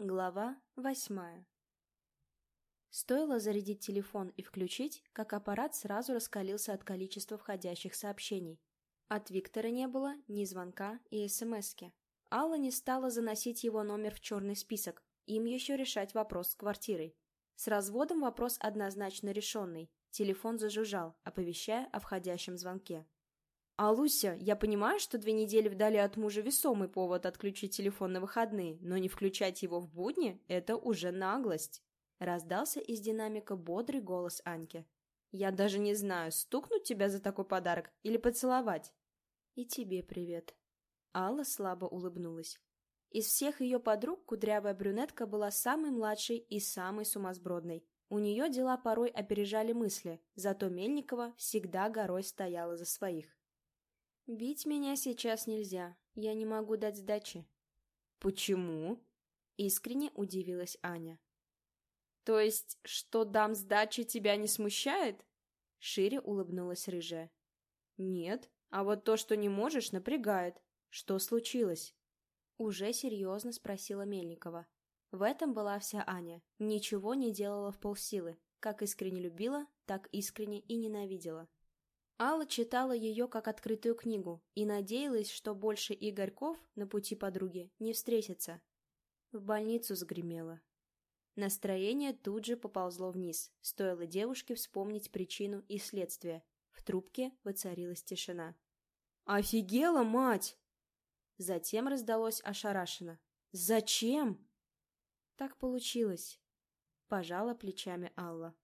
Глава восьмая Стоило зарядить телефон и включить, как аппарат сразу раскалился от количества входящих сообщений. От Виктора не было ни звонка и СМСки. Алла не стала заносить его номер в черный список, им еще решать вопрос с квартирой. С разводом вопрос однозначно решенный. Телефон зажужжал, оповещая о входящем звонке. «А, Луся, я понимаю, что две недели вдали от мужа весомый повод отключить телефон на выходные, но не включать его в будни – это уже наглость!» Раздался из динамика бодрый голос Аньки. «Я даже не знаю, стукнуть тебя за такой подарок или поцеловать?» «И тебе привет». Алла слабо улыбнулась. Из всех ее подруг кудрявая брюнетка была самой младшей и самой сумасбродной. У нее дела порой опережали мысли, зато Мельникова всегда горой стояла за своих. «Бить меня сейчас нельзя. Я не могу дать сдачи». «Почему?» — искренне удивилась Аня. «То есть, что дам сдачи тебя не смущает?» Шире улыбнулась рыжая. «Нет, а вот то, что не можешь, напрягает. Что случилось?» Уже серьезно спросила Мельникова. В этом была вся Аня. Ничего не делала в полсилы. Как искренне любила, так искренне и ненавидела. Алла читала ее как открытую книгу и надеялась, что больше Игорьков на пути подруги не встретится. В больницу сгремело. Настроение тут же поползло вниз, стоило девушке вспомнить причину и следствие. В трубке воцарилась тишина. «Офигела, мать!» Затем раздалось ошарашенно. «Зачем?» «Так получилось», — пожала плечами Алла.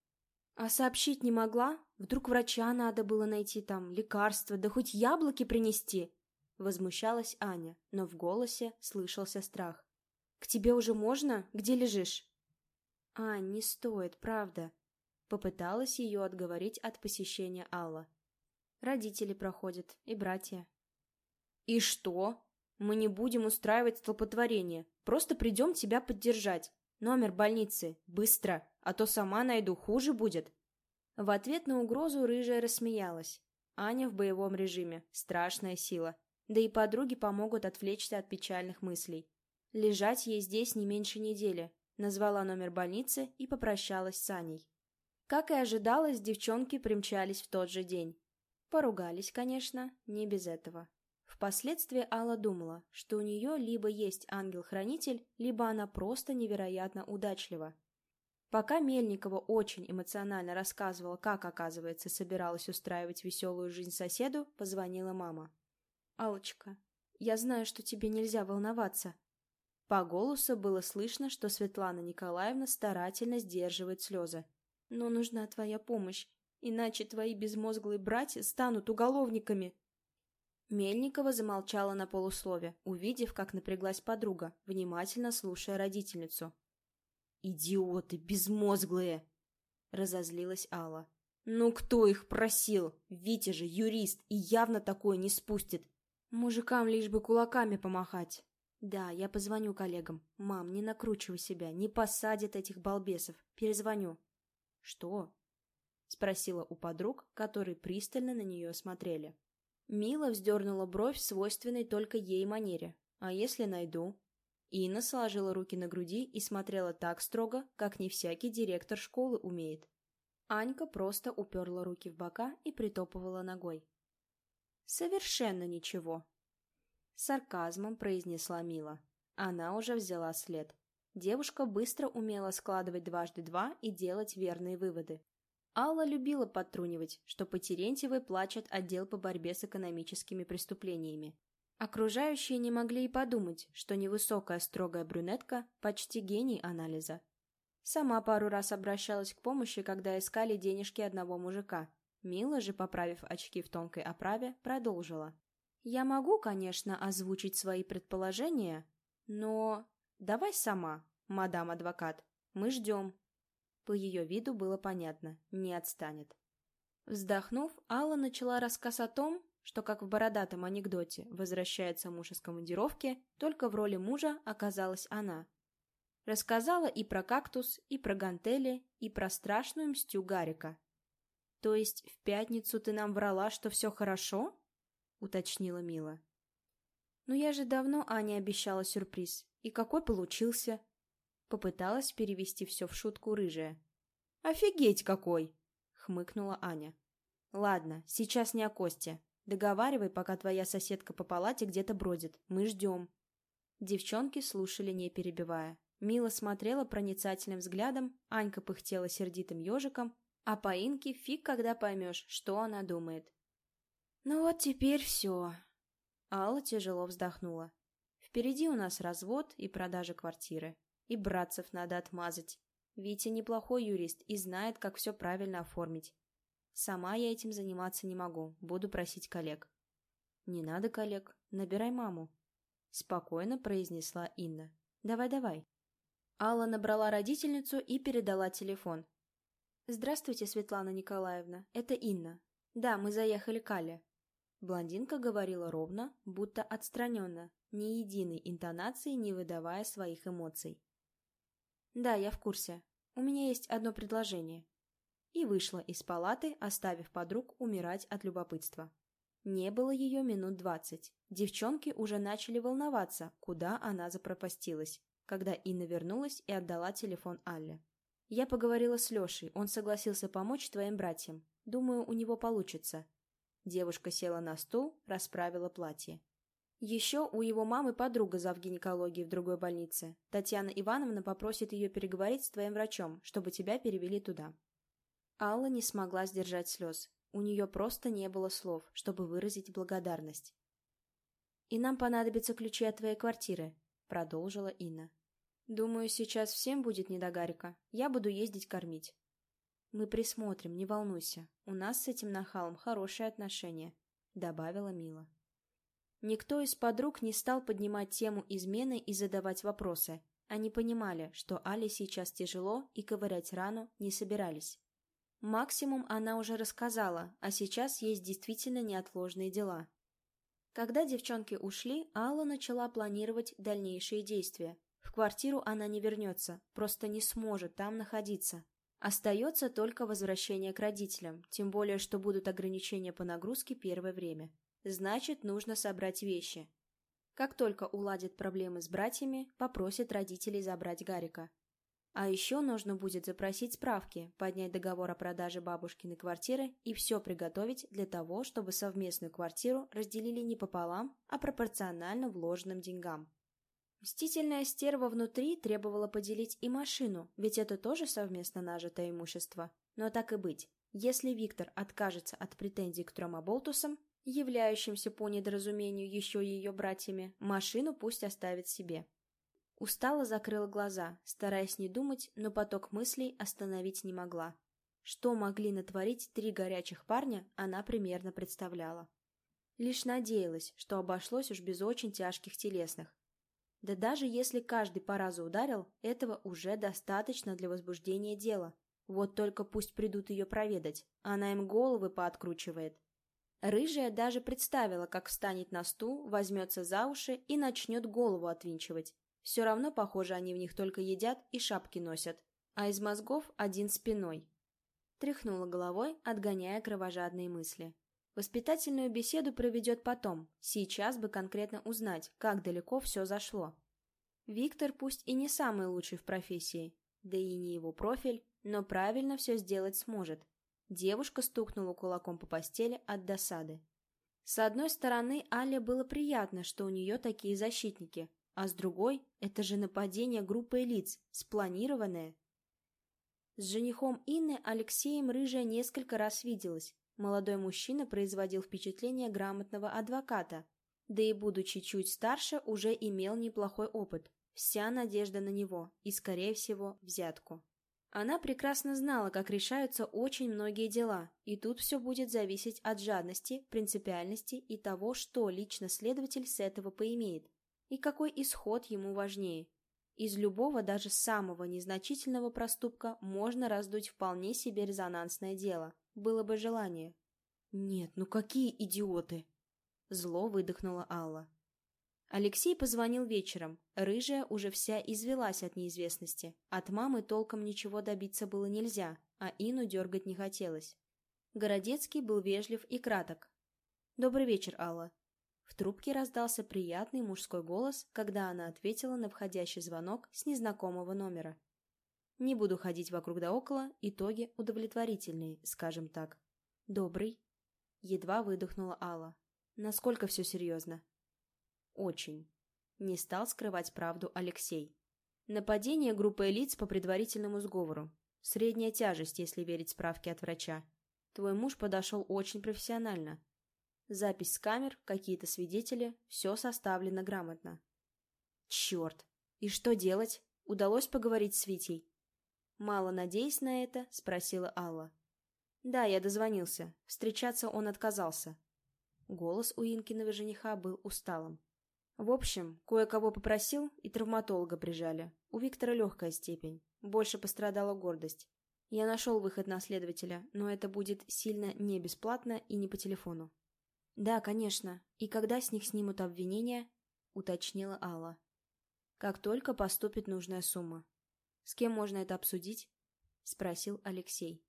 «А сообщить не могла? Вдруг врача надо было найти там, лекарства, да хоть яблоки принести?» Возмущалась Аня, но в голосе слышался страх. «К тебе уже можно? Где лежишь?» «Ань, не стоит, правда». Попыталась ее отговорить от посещения Алла. «Родители проходят, и братья». «И что? Мы не будем устраивать столпотворение. Просто придем тебя поддержать. Номер больницы. Быстро, а то сама найду, хуже будет. В ответ на угрозу рыжая рассмеялась. Аня в боевом режиме. Страшная сила. Да и подруги помогут отвлечься от печальных мыслей. Лежать ей здесь не меньше недели. Назвала номер больницы и попрощалась с Аней. Как и ожидалось, девчонки примчались в тот же день. Поругались, конечно, не без этого. Впоследствии Алла думала, что у нее либо есть ангел-хранитель, либо она просто невероятно удачлива. Пока Мельникова очень эмоционально рассказывала, как, оказывается, собиралась устраивать веселую жизнь соседу, позвонила мама. «Аллочка, я знаю, что тебе нельзя волноваться». По голосу было слышно, что Светлана Николаевна старательно сдерживает слезы. «Но нужна твоя помощь, иначе твои безмозглые братья станут уголовниками». Мельникова замолчала на полуслове, увидев, как напряглась подруга, внимательно слушая родительницу. «Идиоты, безмозглые!» — разозлилась Алла. «Ну кто их просил? Витя же юрист и явно такое не спустит. Мужикам лишь бы кулаками помахать». «Да, я позвоню коллегам. Мам, не накручивай себя, не посадят этих балбесов. Перезвоню». «Что?» — спросила у подруг, которые пристально на нее смотрели. Мила вздернула бровь в свойственной только ей манере. «А если найду?» Инна сложила руки на груди и смотрела так строго, как не всякий директор школы умеет. Анька просто уперла руки в бока и притопывала ногой. «Совершенно ничего!» Сарказмом произнесла Мила. Она уже взяла след. Девушка быстро умела складывать дважды два и делать верные выводы. Алла любила подтрунивать, что по Терентьевой плачет отдел по борьбе с экономическими преступлениями. Окружающие не могли и подумать, что невысокая строгая брюнетка – почти гений анализа. Сама пару раз обращалась к помощи, когда искали денежки одного мужика. Мила же, поправив очки в тонкой оправе, продолжила. «Я могу, конечно, озвучить свои предположения, но... Давай сама, мадам адвокат. Мы ждем, по ее виду было понятно, не отстанет. Вздохнув, Алла начала рассказ о том, что, как в бородатом анекдоте, возвращается муж из командировки, только в роли мужа оказалась она. Рассказала и про кактус, и про гантели, и про страшную мстю Гарика. «То есть в пятницу ты нам врала, что все хорошо?» — уточнила Мила. «Ну я же давно Ане обещала сюрприз. И какой получился?» Попыталась перевести все в шутку рыжая. «Офигеть какой!» — хмыкнула Аня. «Ладно, сейчас не о Косте. Договаривай, пока твоя соседка по палате где-то бродит. Мы ждем». Девчонки слушали, не перебивая. Мила смотрела проницательным взглядом, Анька пыхтела сердитым ежиком, а по Инке фиг когда поймешь, что она думает. «Ну вот теперь все». Алла тяжело вздохнула. «Впереди у нас развод и продажа квартиры. И братцев надо отмазать. Витя неплохой юрист и знает, как все правильно оформить. Сама я этим заниматься не могу, буду просить коллег». «Не надо коллег, набирай маму», — спокойно произнесла Инна. «Давай-давай». Алла набрала родительницу и передала телефон. «Здравствуйте, Светлана Николаевна, это Инна. Да, мы заехали к Алле». Блондинка говорила ровно, будто отстраненно, ни единой интонации не выдавая своих эмоций. «Да, я в курсе. У меня есть одно предложение». И вышла из палаты, оставив подруг умирать от любопытства. Не было ее минут двадцать. Девчонки уже начали волноваться, куда она запропастилась, когда Инна вернулась и отдала телефон Алле. «Я поговорила с Лешей, он согласился помочь твоим братьям. Думаю, у него получится». Девушка села на стул, расправила платье. Еще у его мамы подруга зав гинекологии в другой больнице. Татьяна Ивановна попросит ее переговорить с твоим врачом, чтобы тебя перевели туда. Алла не смогла сдержать слез. У нее просто не было слов, чтобы выразить благодарность. «И нам понадобятся ключи от твоей квартиры», — продолжила Инна. «Думаю, сейчас всем будет не до Гарика. Я буду ездить кормить». «Мы присмотрим, не волнуйся. У нас с этим нахалом хорошие отношения», — добавила Мила. Никто из подруг не стал поднимать тему измены и задавать вопросы. Они понимали, что Але сейчас тяжело и ковырять рану не собирались. Максимум она уже рассказала, а сейчас есть действительно неотложные дела. Когда девчонки ушли, Алла начала планировать дальнейшие действия. В квартиру она не вернется, просто не сможет там находиться. Остается только возвращение к родителям, тем более, что будут ограничения по нагрузке первое время. Значит, нужно собрать вещи. Как только уладит проблемы с братьями, попросит родителей забрать Гарика. А еще нужно будет запросить справки, поднять договор о продаже бабушкиной квартиры и все приготовить для того, чтобы совместную квартиру разделили не пополам, а пропорционально вложенным деньгам. Мстительная стерва внутри требовала поделить и машину, ведь это тоже совместно нажитое имущество. Но так и быть. Если Виктор откажется от претензий к трем оболтусам, являющимся по недоразумению еще ее братьями, машину пусть оставит себе. Устала закрыла глаза, стараясь не думать, но поток мыслей остановить не могла. Что могли натворить три горячих парня, она примерно представляла. Лишь надеялась, что обошлось уж без очень тяжких телесных. Да даже если каждый по разу ударил, этого уже достаточно для возбуждения дела. Вот только пусть придут ее проведать, она им головы пооткручивает. Рыжая даже представила, как встанет на стул, возьмется за уши и начнет голову отвинчивать. Все равно, похоже, они в них только едят и шапки носят, а из мозгов один спиной. Тряхнула головой, отгоняя кровожадные мысли. Воспитательную беседу проведет потом, сейчас бы конкретно узнать, как далеко все зашло. Виктор пусть и не самый лучший в профессии, да и не его профиль, но правильно все сделать сможет, Девушка стукнула кулаком по постели от досады. С одной стороны, Але было приятно, что у нее такие защитники, а с другой — это же нападение группы лиц, спланированное. С женихом Инны Алексеем Рыжая несколько раз виделась. Молодой мужчина производил впечатление грамотного адвоката, да и, будучи чуть старше, уже имел неплохой опыт. Вся надежда на него и, скорее всего, взятку. Она прекрасно знала, как решаются очень многие дела, и тут все будет зависеть от жадности, принципиальности и того, что лично следователь с этого поимеет, и какой исход ему важнее. Из любого, даже самого незначительного проступка можно раздуть вполне себе резонансное дело, было бы желание. «Нет, ну какие идиоты!» Зло выдохнула Алла. Алексей позвонил вечером. Рыжая уже вся извелась от неизвестности. От мамы толком ничего добиться было нельзя, а Ину дергать не хотелось. Городецкий был вежлив и краток. «Добрый вечер, Алла». В трубке раздался приятный мужской голос, когда она ответила на входящий звонок с незнакомого номера. Не буду ходить вокруг да около, итоги удовлетворительные, скажем так. «Добрый». Едва выдохнула Алла. «Насколько все серьезно?» «Очень». Не стал скрывать правду Алексей. Нападение группы лиц по предварительному сговору. Средняя тяжесть, если верить справке от врача. Твой муж подошел очень профессионально. Запись с камер, какие-то свидетели, все составлено грамотно. Черт! И что делать? Удалось поговорить с Витей? Мало надеясь на это, спросила Алла. Да, я дозвонился. Встречаться он отказался. Голос у Инкиного жениха был усталым. В общем, кое-кого попросил и травматолога прижали. У Виктора легкая степень. Больше пострадала гордость. Я нашел выход на следователя, но это будет сильно не бесплатно и не по телефону. «Да, конечно. И когда с них снимут обвинения?» — уточнила Алла. «Как только поступит нужная сумма. С кем можно это обсудить?» — спросил Алексей.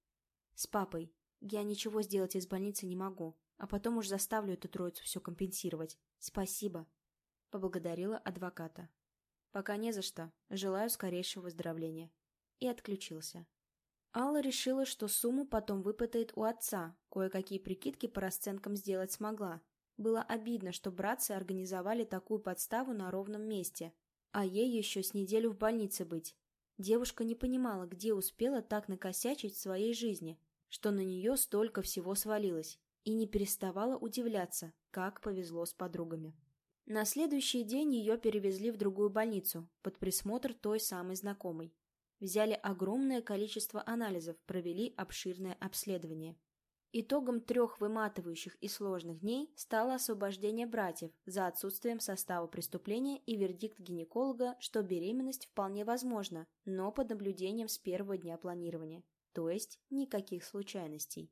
«С папой. Я ничего сделать из больницы не могу, а потом уж заставлю эту троицу все компенсировать. Спасибо», — поблагодарила адвоката. «Пока не за что. Желаю скорейшего выздоровления». И отключился. Алла решила, что сумму потом выпытает у отца, кое-какие прикидки по расценкам сделать смогла. Было обидно, что братцы организовали такую подставу на ровном месте, а ей еще с неделю в больнице быть. Девушка не понимала, где успела так накосячить в своей жизни, что на нее столько всего свалилось, и не переставала удивляться, как повезло с подругами. На следующий день ее перевезли в другую больницу, под присмотр той самой знакомой. Взяли огромное количество анализов, провели обширное обследование. Итогом трех выматывающих и сложных дней стало освобождение братьев за отсутствием состава преступления и вердикт гинеколога, что беременность вполне возможна, но под наблюдением с первого дня планирования, то есть никаких случайностей.